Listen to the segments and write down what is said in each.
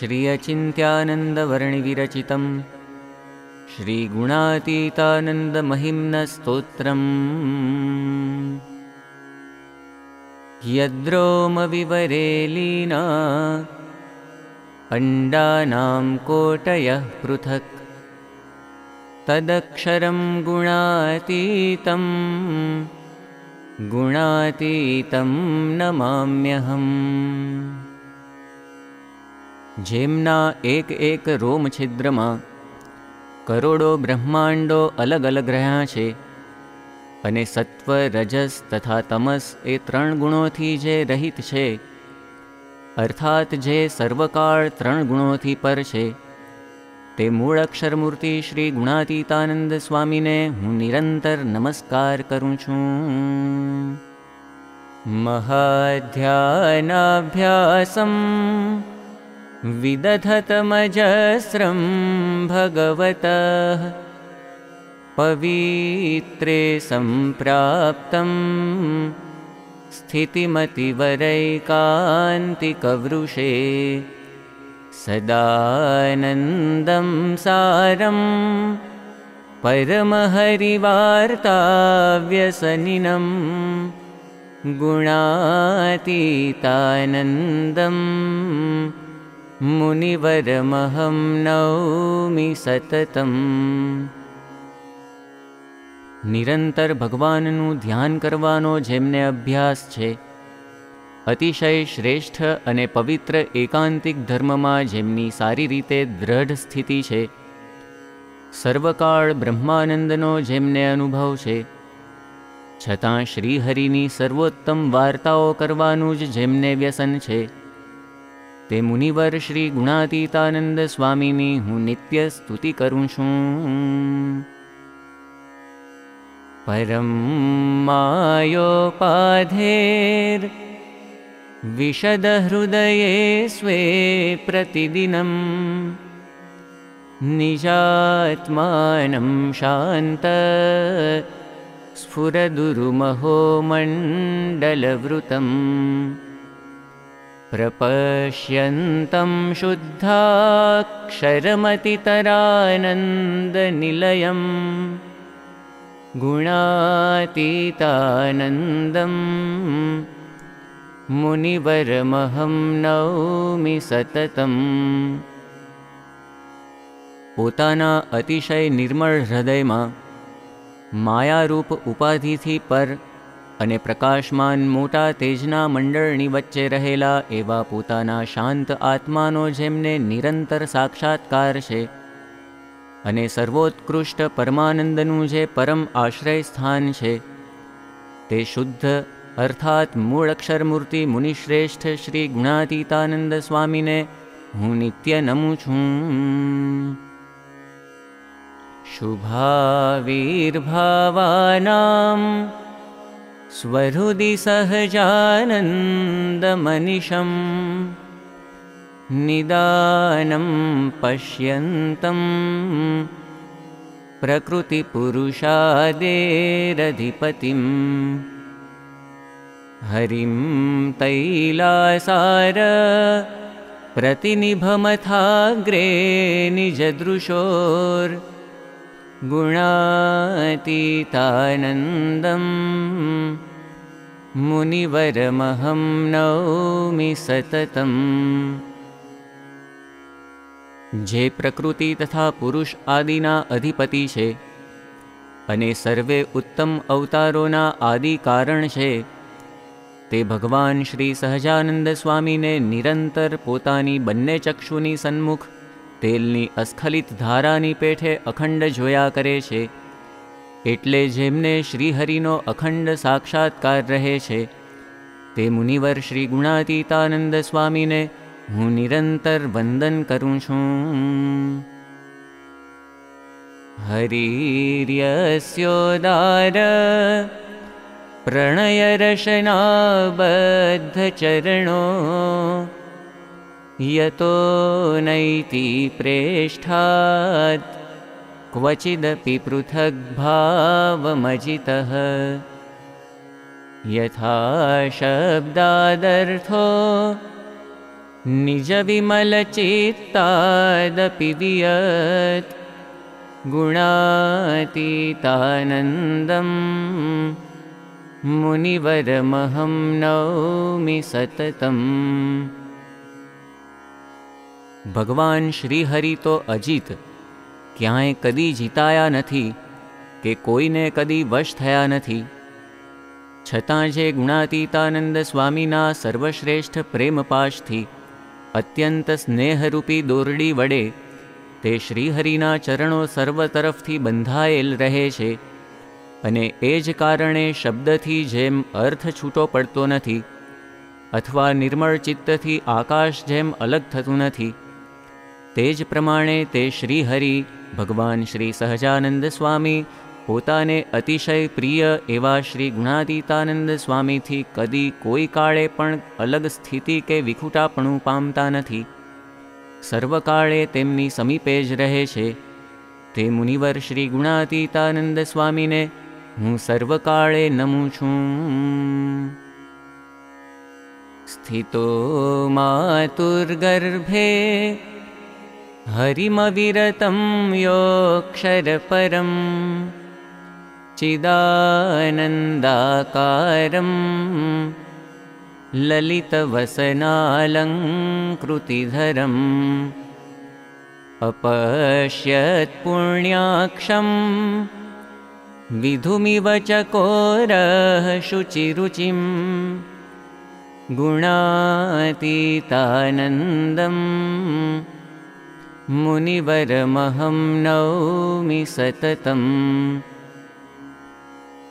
श्री अचिन्त्यानन्दवर्णिविरचितं श्रीगुणातीतानन्दमहिम्नस्तोत्रम् यद्रोमविवरे लीना अण्डानां कोटयः पृथक् तदक्षरं गुणातीतं गुणातीतं नमाम्यहम् જેમના એક એક રોમ છિદ્રમાં કરોડો બ્રહ્માંડો અલગ અલગ રહ્યા છે અને સત્વ રજસ તથા તમસ એ ત્રણ ગુણોથી જે રહિત છે અર્થાત જે સર્વકાળ ત્રણ ગુણોથી પર છે તે મૂળ અક્ષરમૂર્તિ શ્રી ગુણાતીતાનંદ સ્વામીને હું નિરંતર નમસ્કાર કરું છું મહાધ્યાનાભ્યાસમ विदधतमजस्रं भगवतः। पवित्रे सम्प्राप्तं स्थितिमतिवरैकान्तिकवृषे। सदानन्दं सारं परमहरिवार्ताव्यसनिनं। गुणातीतानन्दम् मुनिवरमहं नौमि સતતમ નિરંતર ભગવાનનું ધ્યાન કરવાનો જેમને અભ્યાસ છે અતિશય શ્રેષ્ઠ અને પવિત્ર એકાંતિક ધર્મમાં જેમની સારી રીતે દ્રઢ સ્થિતિ છે સર્વકાળ બ્રહ્માનંદનો જેમને અનુભવ છે છતાં શ્રીહરિની સર્વોત્તમ વાર્તાઓ કરવાનું જ જેમને વ્યસન છે ते मुनिवर श्रीगुणातीतानन्दस्वामिनि हु नित्यस्तुतिकरुषु परं मायोपाधेर्विशदहृदये स्वे प्रतिदिनं निजात्मानं शान्त स्फुरदुरुमहो मण्डलवृतम्। प्रपश्यन्तं शुद्धाक्षरमतितरानन्दनिलयं गुणातीतानन्दं मुनिवरमहं नौमि સતતમ પોતાના અતિશય નિર્મળ હૃદયમાં માયારૂપ ઉપાધિથી પર અને પ્રકાશમાન મોટા તેજના મંડળની વચ્ચે રહેલા એવા પોતાના શાંત આત્માનો જેમને નિરંતર સાક્ષાત્કાર છે અને સર્વોત્કૃષ્ટ પરમાનંદનું જે પરમ આશ્રય સ્થાન છે, તે શુદ્ધ અર્થાત મૂળ અક્ષરમૂર્તિ મુનિશ્રેષ્ઠ શ્રી ગુણાતીતાનંદ સ્વામીને હું નિત્ય નમું છું. શુભાવીર્ભાવાનામ स्वहृदि सहजानन्दमनिशं निदानं पश्यन्तं प्रकृतिपुरुषादेरधिपतिं हरिं तैलासार प्रतिनिभमथाग्रे निजदृशोर् गुणातीतानन्दम् मुनिवरमहं नौमि સતતમ જે પ્રકૃતિ તથા પુરુષ આદિના અધિપતિ છે અને સર્વે ઉત્તમ અવતારોના આદિ કારણ છે તે ભગવાન શ્રી સહજાનંદ સ્વામીને નિરંતર પોતાની બંને ચક્ષુની સન્મુખ તેલની અસ્ખલિત ધારાની પેઠે અખંડ જોયા કરે છે. એટલે જેમને શ્રીહરિનો અખંડ સાક્ષાત્કાર રહે છે, તે મુનિવર શ્રી ગુણાતીતાનંદ સ્વામીને હું નિરંતર વંદન કરું છું. હરિર્યસ્યોદાર પ્રણયરશનાબદ્ધચરણો यतो नैति प्रेष्ठात् क्वचिदपि पृथग्भावमजितः। यथा शब्दादर्थो निजविमलचित्तादपि वियत् गुणातीतानन्दम् मुनिवरमहं नौमि सततम् ભગવાન શ્રીહરિ તો અજીત. ક્યાંય કદી જીતાયા નથી કે કોઈને કદી વશ થયા નથી. છતાં જે ગુણાતીતાનંદ સ્વામીના સર્વશ્રેષ્ઠ પ્રેમપાશથી અત્યંત સ્નેહરૂપી દોરડી વડે તે શ્રીહરિના ચરણો સર્વ તરફથી બંધાયેલ રહે છે અને એ જ કારણે શબ્દથી જેમ અર્થ છૂટો પડતો નથી અથવા નિર્મળ ચિત્તથી આકાશ જેમ અલગ થતું નથી. તે જ પ્રમાણે તે શ્રીહરિ, ભગવાન શ્રી સહજાનંદ સ્વામી, પોતાને અતિશય પ્રિય એવા શ્રી ગુણાતીતાનંદ સ્વામીથી કદી કોઈ કાળે પણ અલગ સ્થિતિ કે વિખુટાપણું પામતા નથી. સર્વકાળે તેમની સમીપે જ રહે છે. તે મુનિવર શ્રી ગુણાતીતાનંદ સ્વામીને હું સર્વકાળે નમું છું. સ્થિતો માતુર્ગર્ભે हरिमविरतं योऽक्षरपरं चिदानन्दाकारं ललितवसनालङ्कृतिधरम् अपश्यत्पुण्याक्षं विधुमिव चकोरः शुचिरुचिं गुणातीतानन्दम् મુનિવરમહં નૌમિ સતતમ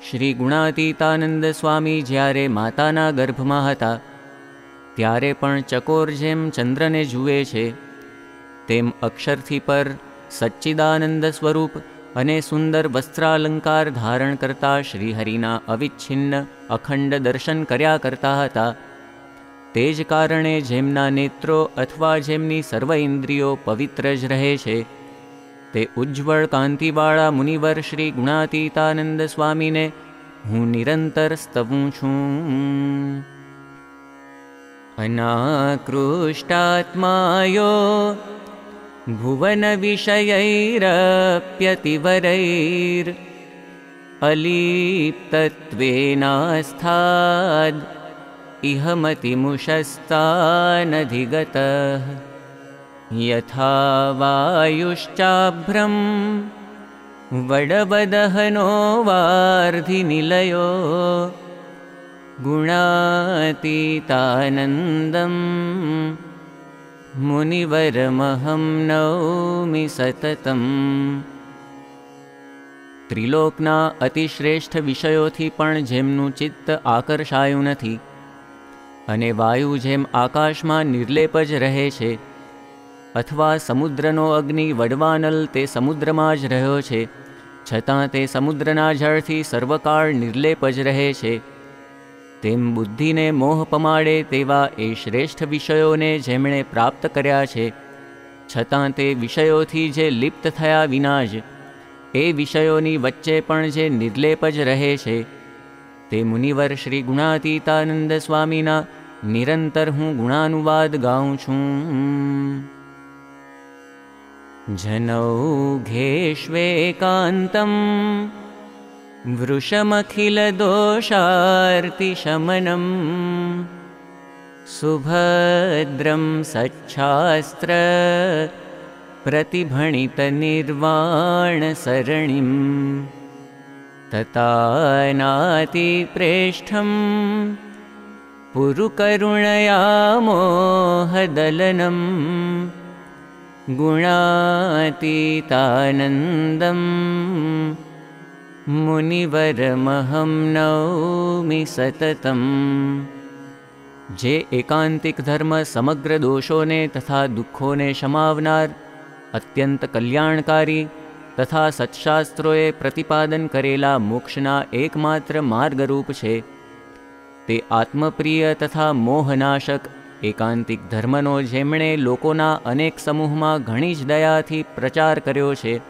શ્રી ગુણાતીતાનંદ સ્વામી જ્યારે માતાના ગર્ભમાં હતા ત્યારે પણ ચકોર જેમ ચંદ્રને જુએ છે તેમ અક્ષરથી પર સચ્ચિદાનંદ સ્વરૂપ અને સુંદર વસ્ત્રાલંકાર ધારણ કરતા શ્રીહરિના અવિચ્છિન્ન અખંડ દર્શન કર્યા કરતા હતા તે જ કારણે જેમના નેત્રો અથવા જેમની સર્વ ઇન્દ્રિયો પવિત્ર જ રહે છે, તે ઉજ્જવળ કાંતિવાળા મુનિવર શ્રી ગુણાતીતાનંદ સ્વામીને હું નિરંતર સ્તવું છું. અનાકૃષ્ટાત્માયો ભુવન વિષયૈરપ્યતિવરૈર અલિપ્તત્વેનાસ્થાદ इह मतिमुषस्तानधिगतः यथा वायुश्चाभ्रं वडवदहनो वार्धिनिलयो गुणातीतानन्दं मुनिवरमहं नौमि सततम् ત્રિલોકના અતિશ્રેષ્ઠ વિષયોથી પણ જેમનું ચિત્ત આકર્ષાયું નથી અને વાયુ જેમ આકાશમાં નિર્લેપ જ રહે છે, અથવા સમુદ્રનો અગ્નિ વડવાનલ તે સમુદ્રમાં જ રહ્યો છે, છતાં તે સમુદ્રના જળથી સર્વકાળ નિર્લેપ જ રહે છે. તેમ બુદ્ધિને મોહ પમાડે તેવા એ શ્રેષ્ઠ વિષયોને જેમણે પ્રાપ્ત કર્યા છે, છતાં તે વિષયોથી જે લિપ્ત થયા વિના જ, એ વિષયોની વચ્ચે પણ જે નિર્લેપ જ રહે છે. તે મુનિવર શ્રી ગુણાતીતાનંદ સ્વામીના નિરંતર હું ગુણાનુવાદ ગાઉં છું जनौघेष्वेकान्तं वृषमखिलदोषार्तिशमनं सुभद्रं सच्छास्त्र प्रतिभणितनिर्वाणसरणिं ततानातिप्रेष्ठम् पुरुकरुणया मोहदलनं गुणातीतानन्दं मुनिवरमहं नौमि સતતમ જે એકાંતિક ધર્મ સમગ્ર દોષોને તથા દુઃખોને શમાવનાર અત્યંત કલ્યાણકારી તથા સત્શાસ્ત્રોએ પ્રતિપાદન કરેલા મોક્ષના એકમાત્ર માર્ગરૂપ છે તે આત્મપ્રિય તથા મોહનાશક એકાંતિક ધર્મનો જેમણે લોકોના અનેક સમૂહમાં ઘણી જ દયાથી પ્રચાર કર્યો છે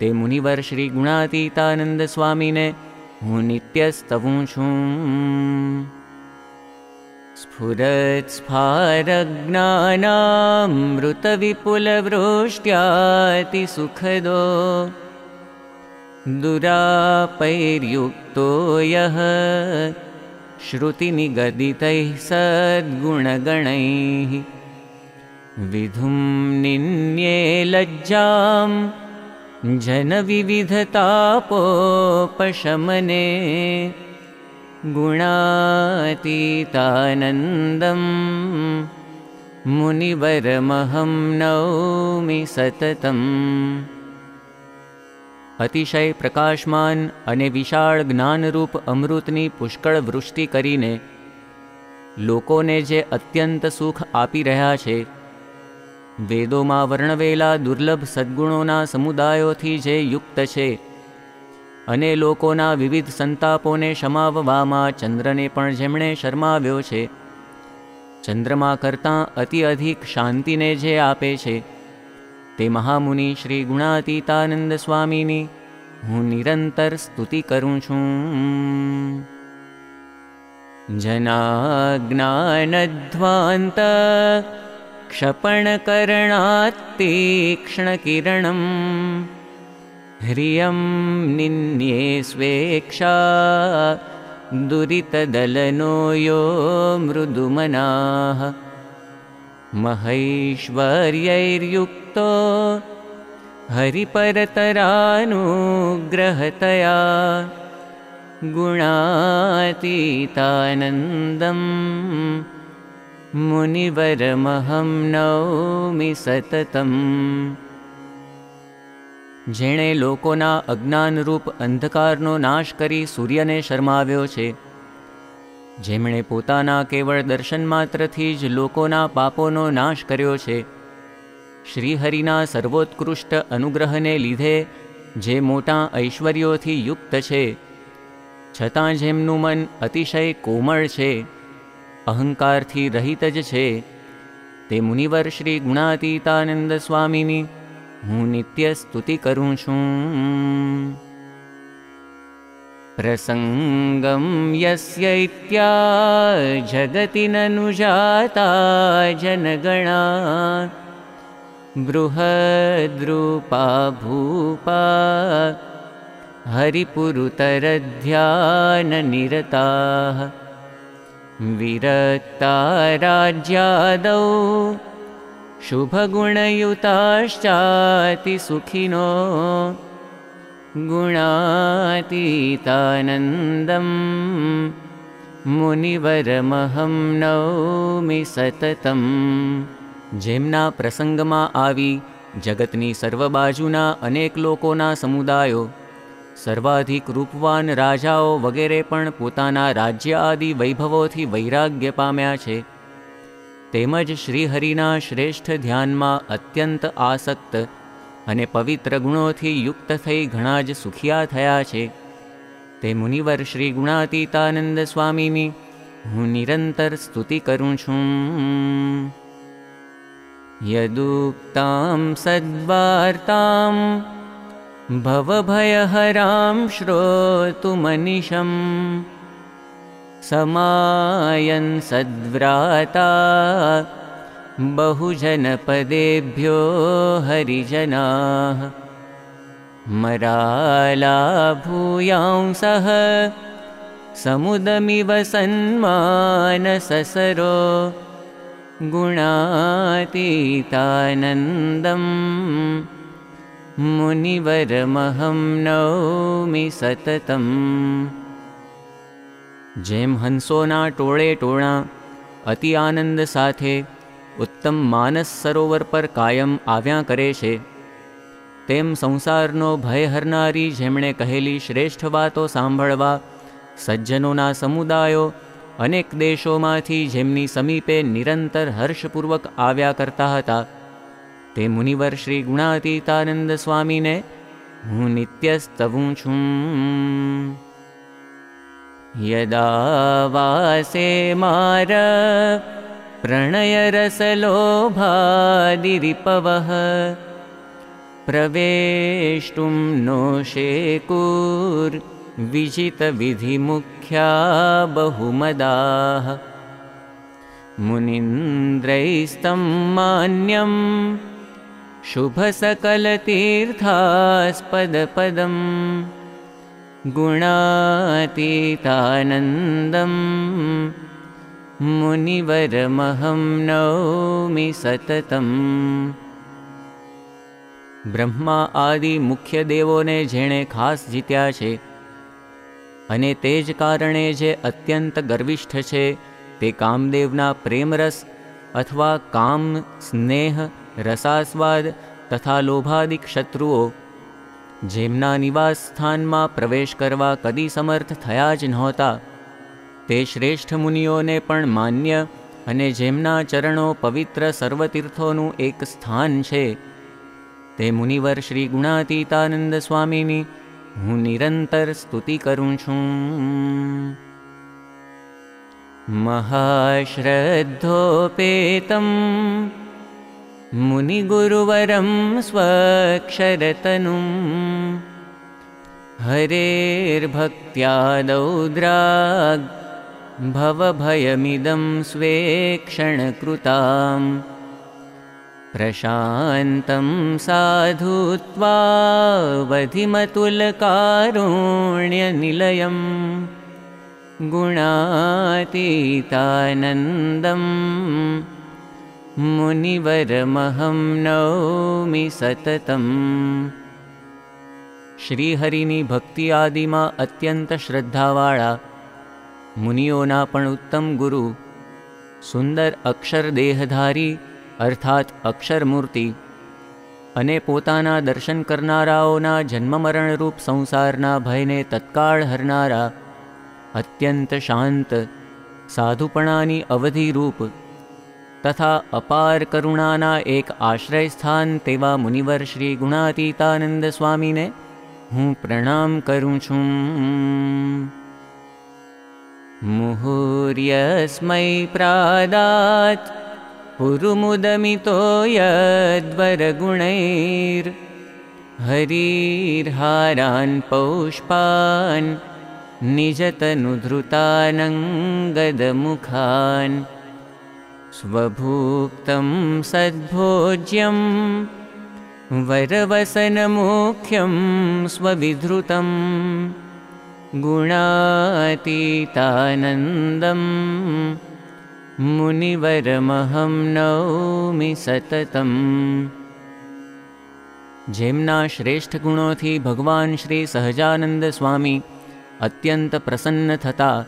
તે મુનિવર શ્રી ગુણાતીતાનંદ સ્વામીને હું નિત્ય સ્તવું છું स्फुरत्स्फारज्ञानामृतविपुलवृष्ट्यातिसुखदो दुरापैर्युक्तो यः श्रुतिनिगदितैः सद्गुणगणैः विधुं निन्ये लज्जां जनविविधतापोपशमने गुणातीतानन्दं मुनिवरमहं नौमि सततम् અતિશય પ્રકાશમાન અને વિશાળ જ્ઞાનરૂપ અમૃતની પુષ્કળ વૃષ્ટિ કરીને લોકોને જે અત્યંત સુખ આપી રહ્યા છે, વેદોમાં વર્ણવેલા દુર્લભ સદ્ગુણોના સમુદાયોથી જે યુક્ત છે અને લોકોના વિવિધ સંતાપોને શમાવવામાં ચંદ્રને પણ જેમણે શરમાવ્યો છે, ચંદ્રમા કરતાં અતિ અધિક શાંતિને જે આપે છે તે મહામુનિ શ્રી ગુણાતીતાનંદ સ્વામીની હું નિરંતર સ્તુતિ કરું છું જનાજ્ઞાનધ્વાંત क्षपणकरणात्तीक्ष्णकिरणं ह्रियं निन्ये स्वेक्षा दुरितदलनो यो मृदुमनाः महैश्वर्यैर्युक्तो हरिपरतरानुग्रहतया गुणातीतानन्दम् મુનિવરમહં નૌમિ સતતમ જેણે લોકોના અજ્ઞાનરૂપ અંધકારનો નાશ કરી સૂર્યને શરમાવ્યો છે જેમણે પોતાના કેવળ દર્શન માત્રથી જ લોકોના પાપોનો નાશ કર્યો છે શ્રીહરિના સર્વોત્કૃષ્ટ અનુગ્રહને લીધે જે મોટા ઐશ્વર્યોથી યુક્ત છે, છતાં જેમનું મન અતિશય કોમળ છે, અહંકારથી રહિત જ છે, તે મુનિવર શ્રી ગુણાતીતાનંદ સ્વામીની હું નિત્ય સ્તુતિ કરું છું. પ્રસંગમ યસ્યૈત્યા જગતિ નનુજાતા જનગણા बृहद्रूपा भूपा हरिपुरुतरध्याननिरताः विरक्ता राज्यादौ शुभगुणयुताश्चातिसुखिनो गुणातीतानन्दं मुनिवरमहं नौमि सततम् જેમના પ્રસંગમાં આવી જગતની સર્વ બાજુના અનેક લોકોના સમુદાયો, સર્વાધિક રૂપવાન રાજાઓ વગેરે પણ પોતાના રાજ્ય આદિ વૈભવોથી વૈરાગ્ય પામ્યા છે. તેમજ શ્રીહરિના શ્રેષ્ઠ ધ્યાનમાં અત્યંત આસક્ત અને પવિત્ર ગુણોથી યુક્ત થઈ ઘણા જ સુખિયા થયા છે. તે મુનિવર શ્રી ગુણાતીતાનંદ સ્વામીની હું નિરંતર સ્તુતિ કરું છું. यदुक्तां सद्वार्तां भवभयहरां श्रोतुमनिशं समायन् सद्व्राता बहुजनपदेभ्यो हरिजनाः मरालाभूयांसः समुदमिव सन्मानससरो गुणातीतानन्दम् મુનિવરમહં નૌમિ સતતમ જેમ હંસોના ટોળે ટોળા અતિ આનંદ સાથે ઉત્તમ માનસ સરોવર પર કાયમ આવ્યા કરે છે તેમ સંસારનો ભય હરનારી જેમણે કહેલી શ્રેષ્ઠ વાતો સાંભળવા સજ્જનોના સમુદાયો અનેક દેશોમાંથી જેમની સમીપે નિરંતર હર્ષપૂર્વક આવ્યા કરતા હતા તે મુનિવર શ્રી ગુણાતીતાનંદ સ્વામીને હું નિત્ય સ્તવું છું યદા વાસે માર પ્રણયરસલોભાદિરિપવઃ પ્રવેષ્ટું નો શેકુર વિજિતવિધિમુખ્યા બહુમદાः मुनीन्द्रैस्तं मान्यं शुभसकलतीर्थास्पदपदम् गुणातीतानन्दम् मुनिवरमहं नौमि सततम् બ્રહ્મા આદિ મુખ્ય દેવોને જેણે ખાસ જીત્યા છે અને તે જ કારણે જે અત્યંત ગર્વિષ્ઠ છે, તે કામદેવના પ્રેમરસ અથવા કામ, સ્નેહ, રસાસ્વાદ તથા લોભાદિક શત્રુઓ, જેમના નિવાસ સ્થાનમાં પ્રવેશ કરવા કદી સમર્થ થયા જ નહોતા. તે શ્રેષ્ઠ મુનિઓને પણ માન્ય અને જેમના ચરણો પવિત્ર સર્વતીર્થોનું એક સ્થાન છે. તે મુનિવર શ્રી ગુણાતીતાનંદ સ્વામીની હું નિરંતર સ્તુતિ કરું છું મહાશ્રદ્ધોપેતમ मुनिगुरुवरं स्वक्षरतनुं हरेर्भक्त्यादौद्राग् भवभयमिदं स्वेक्षणकृताम् प्रशान्तं साधुत्वावधिमतुलकारुण्यनिलयम् गुणातीतानन्दम् मुनिवरमहं नौमि सततम् શ્રીહરિની ભક્તિ આદિમાં અત્યંત શ્રદ્ધાવાળા મુનિઓના પણ ઉત્તમ ગુરુ સુંદર અક્ષર દેહધારી અર્થાત અક્ષરમૂર્તિ, અને પોતાના દર્શન કરનારાઓના જન્મમરણરૂપ સંસારના ભયને તત્કાળ હરનારા અત્યંત શાંત, સાધુપણાની અવધિરૂપ તથા અપાર કરુણાના એક આશ્રય સ્થાન તેવા મુનિવર શ્રી ગુણાતીતાનંદ સ્વામીને હું પ્રણામ કરું છું. મુહુર્યસ્મય પ્રાદાત पुरुमुदमितो यद्वरगुणैर् हरीर्हारान् पौष्पान् निजतनुधृतानङ्गदमुखान् स्वभुक्तं सद्भोज्यं वरवसनमुख्यं स्वविधृतं गुणातीतानन्दम् મુનિવરમહં નૌમિ સતતમ જેમના શ્રેષ્ઠ ગુણોથી ભગવાન શ્રી સહજાનંદ સ્વામી અત્યંત પ્રસન્ન થતા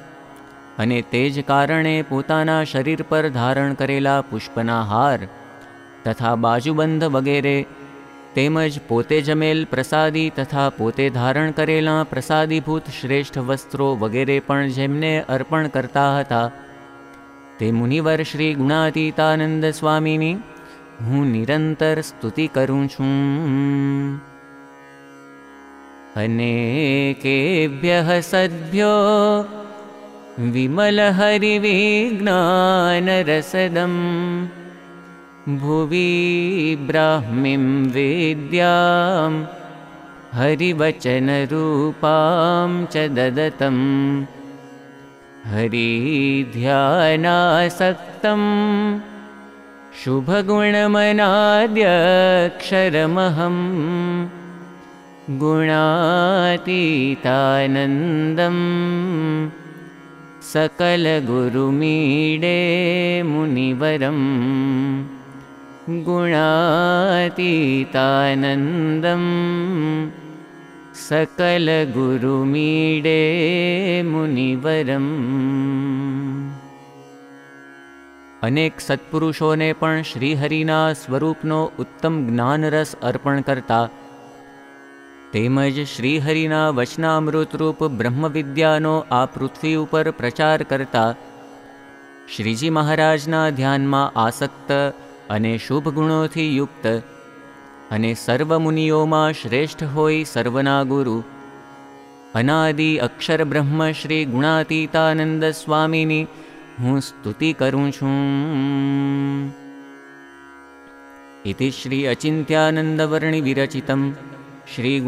અને તે જ કારણે પોતાના શરીર પર ધારણ કરેલા પુષ્પના હાર તથા બાજુબંધ વગેરે તેમજ પોતે જમેલ પ્રસાદી તથા પોતે ધારણ કરેલા પ્રસાદીભૂત શ્રેષ્ઠ વસ્ત્રો વગેરે પણ જેમને અર્પણ કરતા હતા તે મુનિવર શ્રી ગુણાતીતાનંદ સ્વામીની હું નિરંતર સ્તુતિ કરું છું અનેકેભ્ય સદ્ભ્યો વિમલહરિવિજ્ઞાનરસદમ ભુવિ બ્રાહ્મીં વેદ્યામ હરિવચનરૂપાં ચ દદતમ हरिध्यानासक्तं शुभगुणमनाद्यक्षरमहं गुणातीतानन्दं सकलगुरुमीडे मुनिवरं गुणातीतानन्दम् सकलगुरुमीडे મુનિવરમ અનેક સત્પુરુષોને પણ શ્રીહરિના સ્વરૂપનો ઉત્તમ જ્ઞાનરસ અર્પણ કરતા તેમજ શ્રીહરિના વચનામૃતરૂપ બ્રહ્મવિદ્યાનો આ પૃથ્વી ઉપર પ્રચાર કરતા શ્રીજી મહારાજના ધ્યાનમાં આસક્ત અને શુભ ગુણોથી યુક્ત અને સર્વ મુનિઓમાં શ્રેષ્ઠ હોય સર્વના ગુરુ અનાદિ અક્ષર બ્રહ્મ શ્રી ગુણાતીતાનંદ સ્વામીની હું સ્તુતિ કરું છું ઇતિ શ્રી અચિંત્યાનંદવર્ણિ વિરચિતમ શ્રી